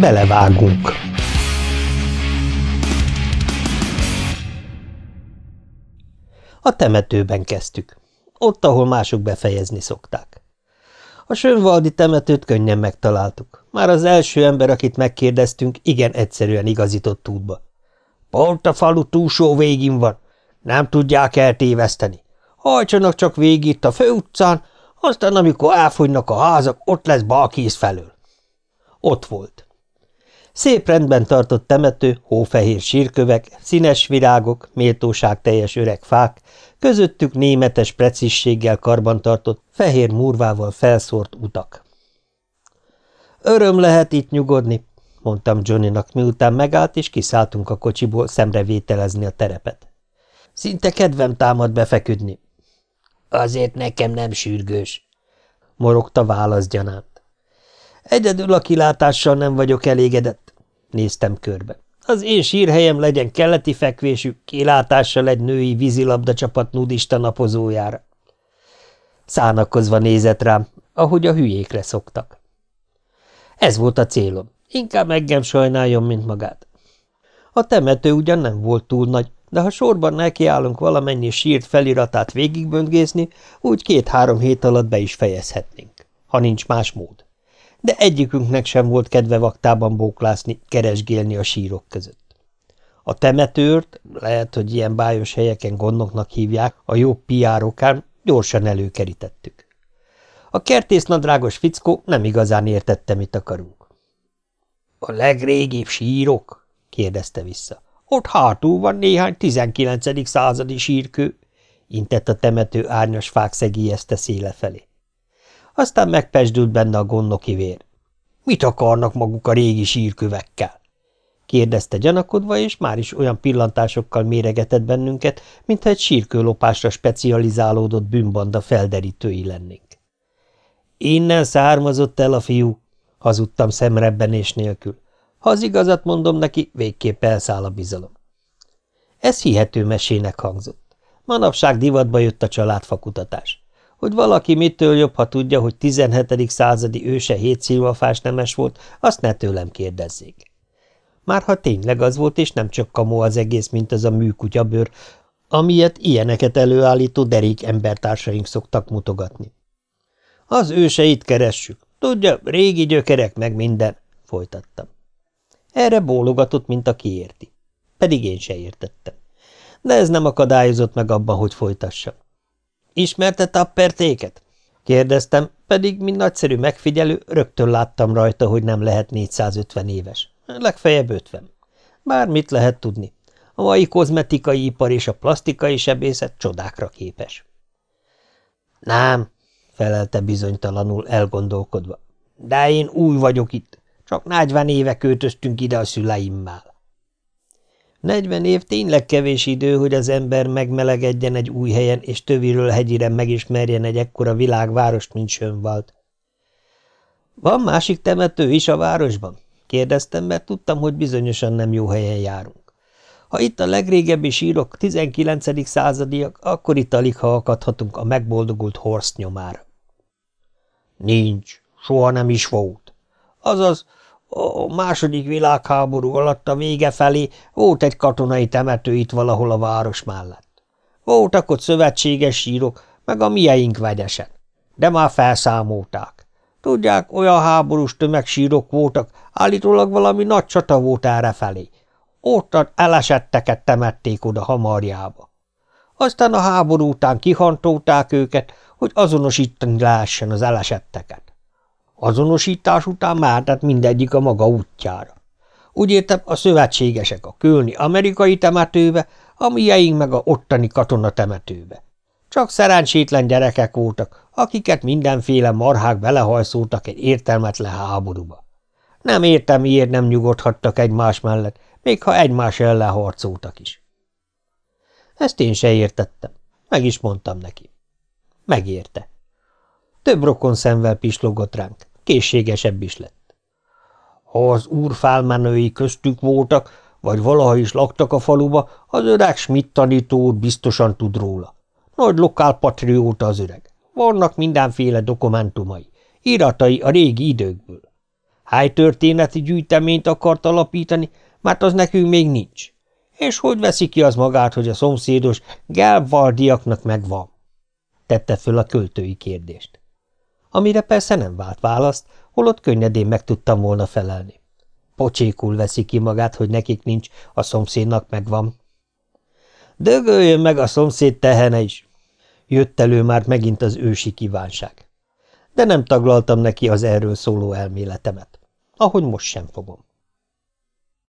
Belevágunk. A temetőben kezdtük. Ott, ahol mások befejezni szokták. A Sönvaldi temetőt könnyen megtaláltuk. Már az első ember, akit megkérdeztünk, igen egyszerűen igazított útba. Pont a falu túlsó végén van. Nem tudják eltéveszteni. Hajtsanak csak végig a főutcán, aztán amikor elfogynak a házak, ott lesz balkész felől. Ott volt. Szép rendben tartott temető, hófehér sírkövek, színes virágok, méltóság teljes öreg fák, közöttük németes precízséggel karbantartott, fehér murvával felszórt utak. Öröm lehet itt nyugodni, mondtam Johnnynak, miután megállt, és kiszálltunk a kocsiból szemrevételezni a terepet. Szinte kedvem támad befeküdni. Azért nekem nem sürgős, morogta válaszgyanánt. Egyedül a kilátással nem vagyok elégedett, néztem körbe. Az én sírhelyem legyen keleti fekvésű, kilátással egy női vízilabda csapat nudista napozójára. Szánakozva nézett rám, ahogy a hülyékre szoktak. Ez volt a célom, inkább engem sajnáljon, mint magát. A temető ugyan nem volt túl nagy, de ha sorban nekiállunk valamennyi sírt feliratát végigböngészni, úgy két-három hét alatt be is fejezhetnénk, ha nincs más mód de egyikünknek sem volt kedve vaktában bóklászni, keresgélni a sírok között. A temetőrt, lehet, hogy ilyen bájos helyeken gondoknak hívják, a jobb piárokán gyorsan előkerítettük. A kertésznadrágos fickó nem igazán értette, mit akarunk. – A legrégibb sírok? – kérdezte vissza. – Ott hátul van néhány 19. századi sírkő – intett a temető árnyas fák szegélyezte széle felé. Aztán megpesdült benne a gondnoki vér. Mit akarnak maguk a régi sírkövekkel? kérdezte gyanakodva, és már is olyan pillantásokkal méregetett bennünket, mintha egy sírkőlopásra specializálódott bűnbanda felderítői lennénk. Innen származott el a fiú, hazudtam szemrebbenés nélkül. Ha az igazat mondom neki, végképp elszáll a bizalom. Ez hihető mesének hangzott. Manapság divatba jött a családfakutatás. Hogy valaki mitől jobb, ha tudja, hogy 17. századi őse hét szilvafás nemes volt, azt ne tőlem kérdezzék. Már ha tényleg az volt, és nem csak kamu az egész, mint az a műkutyabőr, amilyet ilyeneket előállító derék embertársaink szoktak mutogatni. Az őseit keressük. Tudja, régi gyökerek meg minden, folytattam. Erre bólogatott, mint aki érti. Pedig én se értettem. De ez nem akadályozott meg abban, hogy folytassam. Ismerte Tappertéket? Kérdeztem, pedig, mint nagyszerű megfigyelő, rögtön láttam rajta, hogy nem lehet 450 éves. Legfeljebb 50. Bármit lehet tudni. A mai kozmetikai ipar és a plastikai sebészet csodákra képes. Nem, felelte bizonytalanul elgondolkodva. De én új vagyok itt. Csak 40 éve költöztünk ide a szüleimmel. Negyven év tényleg kevés idő, hogy az ember megmelegedjen egy új helyen, és töviről hegyire megismerjen egy ekkora világvárost, mint Sönvald. Van másik temető is a városban? Kérdeztem, mert tudtam, hogy bizonyosan nem jó helyen járunk. Ha itt a legrégebbi sírok 19. századiak, akkor itt alig ha akadhatunk a megboldogult Horst nyomára. Nincs, soha nem is volt. Azaz, a második világháború alatt a vége felé volt egy katonai temető itt valahol a város mellett. Voltak ott szövetséges sírok, meg a mieink vegyesen, de már felszámolták. Tudják, olyan háborús tömegsírok voltak, állítólag valami nagy csata volt erre felé. Ott elesetteket temették oda hamarjába. Aztán a háború után kihantolták őket, hogy azonosítani lehessen az elesetteket. Azonosítás után mehetett mindegyik a maga útjára. Úgy értem, a szövetségesek a kölni amerikai temetőbe, a mieink meg a ottani katona temetőbe. Csak szerencsétlen gyerekek voltak, akiket mindenféle marhák belehajszoltak egy értelmetlen háborúba. Nem értem, miért nem nyugodhattak egymás mellett, még ha egymás ellen harcoltak is. Ezt én se értettem. Meg is mondtam neki. Megérte. Több rokon szemvel pislogott ránk készségesebb is lett. Ha az úr köztük voltak, vagy valaha is laktak a faluba, az öreg Schmidt tanító úr biztosan tud róla. Nagy lokálpatrióta az öreg. Vannak mindenféle dokumentumai, iratai a régi időkből. Hány történeti gyűjteményt akart alapítani, mert az nekünk még nincs. És hogy veszi ki az magát, hogy a szomszédos gelvardiaknak megvan? Tette föl a költői kérdést. Amire persze nem vált választ, holott könnyedén meg tudtam volna felelni. Pocsékul veszi ki magát, hogy nekik nincs, a szomszédnak megvan. Dögöljön meg a szomszéd tehene is! Jött elő már megint az ősi kívánság. De nem taglaltam neki az erről szóló elméletemet, ahogy most sem fogom.